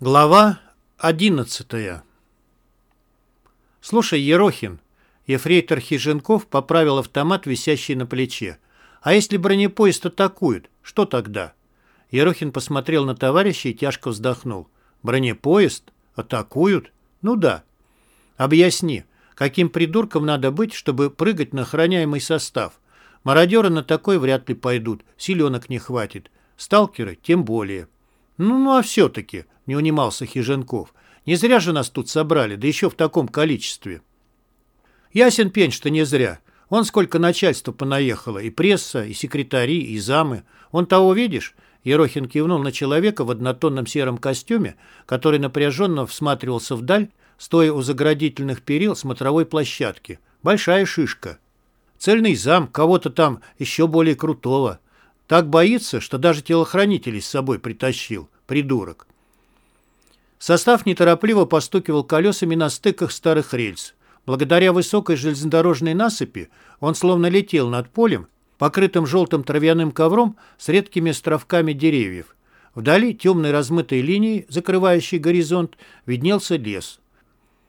Глава одиннадцатая «Слушай, Ерохин», — ефрейтор Хиженков поправил автомат, висящий на плече, «а если бронепоезд атакуют, что тогда?» Ерохин посмотрел на товарища и тяжко вздохнул. «Бронепоезд? Атакуют? Ну да. Объясни, каким придурком надо быть, чтобы прыгать на охраняемый состав? Мародеры на такой вряд ли пойдут, силенок не хватит. Сталкеры тем более». «Ну, ну а все-таки», — не унимался Хиженков, «не зря же нас тут собрали, да еще в таком количестве». «Ясен пень, что не зря. Он сколько начальства понаехало, и пресса, и секретари, и замы. Он того видишь?» Ерохин кивнул на человека в однотонном сером костюме, который напряженно всматривался вдаль, стоя у заградительных перил смотровой площадки. «Большая шишка. Цельный зам, кого-то там еще более крутого». Так боится, что даже телохранителей с собой притащил. Придурок. Состав неторопливо постукивал колесами на стыках старых рельс. Благодаря высокой железнодорожной насыпи он словно летел над полем, покрытым желтым травяным ковром с редкими островками деревьев. Вдали темной размытой линией, закрывающей горизонт, виднелся лес.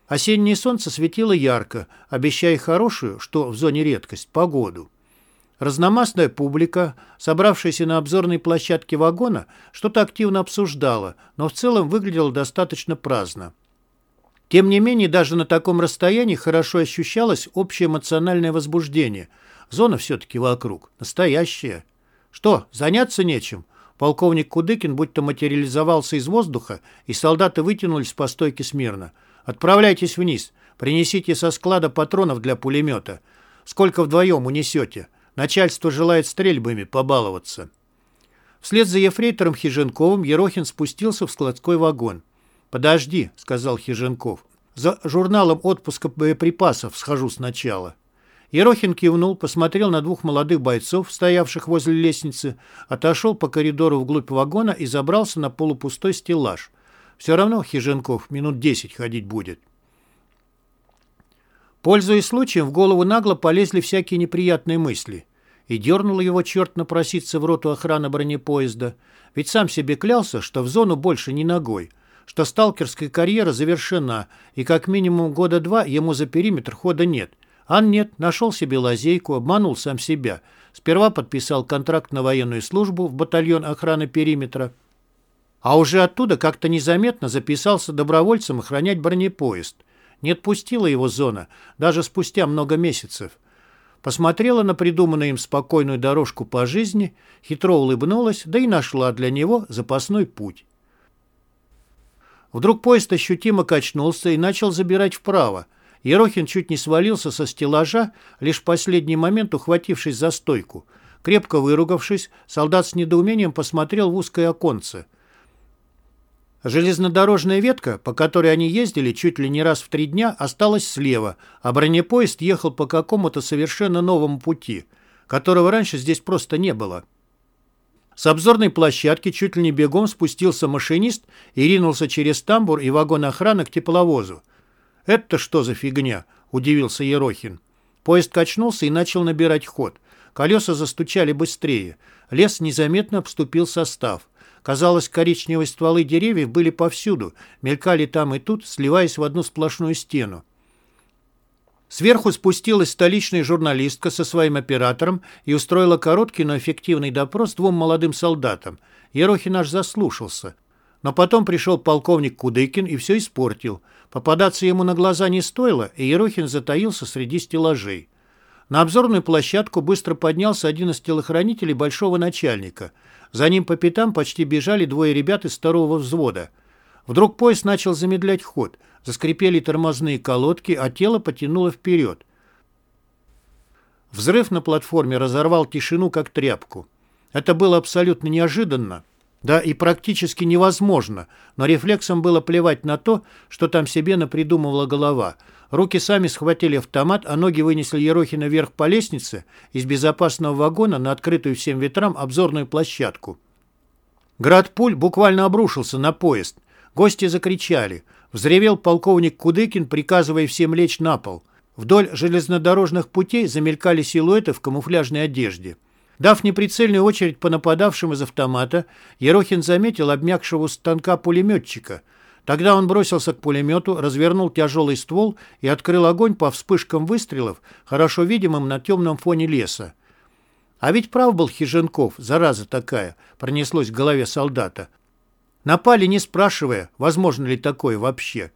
Осеннее солнце светило ярко, обещая хорошую, что в зоне редкость, погоду. Разномастная публика, собравшаяся на обзорной площадке вагона, что-то активно обсуждала, но в целом выглядела достаточно праздно. Тем не менее, даже на таком расстоянии хорошо ощущалось общее эмоциональное возбуждение. Зона все-таки вокруг. Настоящая. Что, заняться нечем? Полковник Кудыкин будто материализовался из воздуха, и солдаты вытянулись по стойке смирно. «Отправляйтесь вниз. Принесите со склада патронов для пулемета. Сколько вдвоем унесете?» Начальство желает стрельбами побаловаться. Вслед за ефрейтором Хиженковым Ерохин спустился в складской вагон. «Подожди», — сказал Хиженков. «За журналом отпуска боеприпасов схожу сначала». Ерохин кивнул, посмотрел на двух молодых бойцов, стоявших возле лестницы, отошел по коридору вглубь вагона и забрался на полупустой стеллаж. Все равно Хиженков минут десять ходить будет. Пользуясь случаем, в голову нагло полезли всякие неприятные мысли. И дернул его черт напроситься в роту охраны бронепоезда. Ведь сам себе клялся, что в зону больше не ногой, что сталкерская карьера завершена, и как минимум года два ему за периметр хода нет. А нет, нашел себе лазейку, обманул сам себя. Сперва подписал контракт на военную службу в батальон охраны периметра, а уже оттуда как-то незаметно записался добровольцем охранять бронепоезд. Не отпустила его зона, даже спустя много месяцев. Посмотрела на придуманную им спокойную дорожку по жизни, хитро улыбнулась, да и нашла для него запасной путь. Вдруг поезд ощутимо качнулся и начал забирать вправо. Ерохин чуть не свалился со стеллажа, лишь в последний момент ухватившись за стойку. Крепко выругавшись, солдат с недоумением посмотрел в узкое оконце – Железнодорожная ветка, по которой они ездили чуть ли не раз в три дня, осталась слева, а бронепоезд ехал по какому-то совершенно новому пути, которого раньше здесь просто не было. С обзорной площадки чуть ли не бегом спустился машинист и ринулся через тамбур и вагон охраны к тепловозу. «Это что за фигня?» – удивился Ерохин. Поезд качнулся и начал набирать ход. Колеса застучали быстрее. Лес незаметно обступил состав. Казалось, коричневые стволы деревьев были повсюду, мелькали там и тут, сливаясь в одну сплошную стену. Сверху спустилась столичная журналистка со своим оператором и устроила короткий, но эффективный допрос двум молодым солдатам. Ерохин аж заслушался. Но потом пришел полковник Кудыкин и все испортил. Попадаться ему на глаза не стоило, и Ерохин затаился среди стеллажей. На обзорную площадку быстро поднялся один из телохранителей большого начальника – за ним по пятам почти бежали двое ребят из второго взвода. Вдруг поезд начал замедлять ход. Заскрипели тормозные колодки, а тело потянуло вперед. Взрыв на платформе разорвал тишину, как тряпку. Это было абсолютно неожиданно, да и практически невозможно, но рефлексом было плевать на то, что там себе напридумывала голова – Руки сами схватили автомат, а ноги вынесли Ерохина вверх по лестнице из безопасного вагона на открытую всем ветрам обзорную площадку. Град пуль буквально обрушился на поезд. Гости закричали. Взревел полковник Кудыкин, приказывая всем лечь на пол. Вдоль железнодорожных путей замелькали силуэты в камуфляжной одежде. Дав неприцельную очередь по нападавшим из автомата, Ерохин заметил обмякшего у станка пулеметчика – Тогда он бросился к пулемету, развернул тяжелый ствол и открыл огонь по вспышкам выстрелов, хорошо видимым на темном фоне леса. А ведь прав был Хиженков, зараза такая, пронеслось в голове солдата. Напали, не спрашивая, возможно ли такое вообще.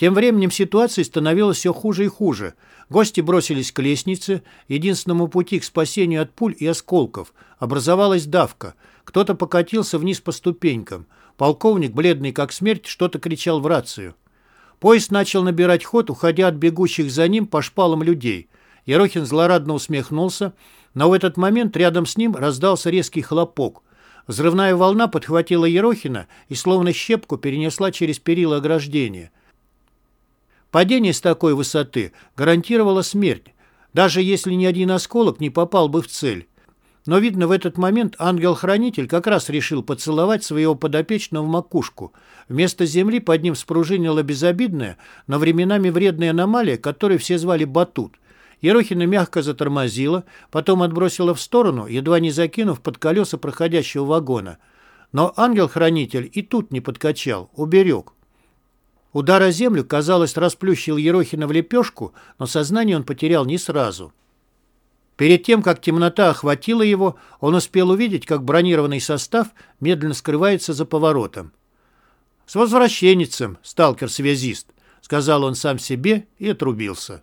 Тем временем ситуация становилась все хуже и хуже. Гости бросились к лестнице, единственному пути к спасению от пуль и осколков. Образовалась давка. Кто-то покатился вниз по ступенькам. Полковник, бледный как смерть, что-то кричал в рацию. Поезд начал набирать ход, уходя от бегущих за ним по шпалам людей. Ерохин злорадно усмехнулся, но в этот момент рядом с ним раздался резкий хлопок. Взрывная волна подхватила Ерохина и словно щепку перенесла через перила ограждения. Падение с такой высоты гарантировало смерть, даже если ни один осколок не попал бы в цель. Но, видно, в этот момент ангел-хранитель как раз решил поцеловать своего подопечного в макушку. Вместо земли под ним спружинила безобидная, но временами вредная аномалия, которую все звали Батут. Ерохина мягко затормозила, потом отбросила в сторону, едва не закинув под колеса проходящего вагона. Но ангел-хранитель и тут не подкачал, уберег. Удар о землю, казалось, расплющил Ерохина в лепешку, но сознание он потерял не сразу. Перед тем, как темнота охватила его, он успел увидеть, как бронированный состав медленно скрывается за поворотом. «С возвращенницем, сталкер-связист», — сказал он сам себе и отрубился.